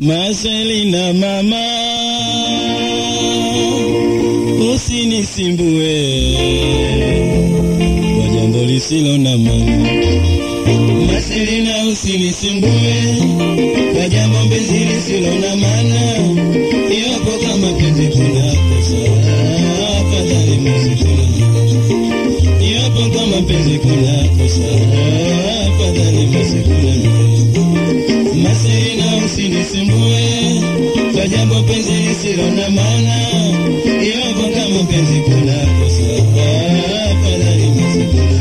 Marcelina mama, usinisimbue kwa jambo lisilo na maana. Marcelina, usinisimbue kwa jambo mpenzi lisilo na maana. Iwapo kama penzi kuna kosa, afadhali msikule. Iwapo kama penzi kuna Japo penzi lisilo na maana, iwapo kama penzi kuna kosa, afadhali msipula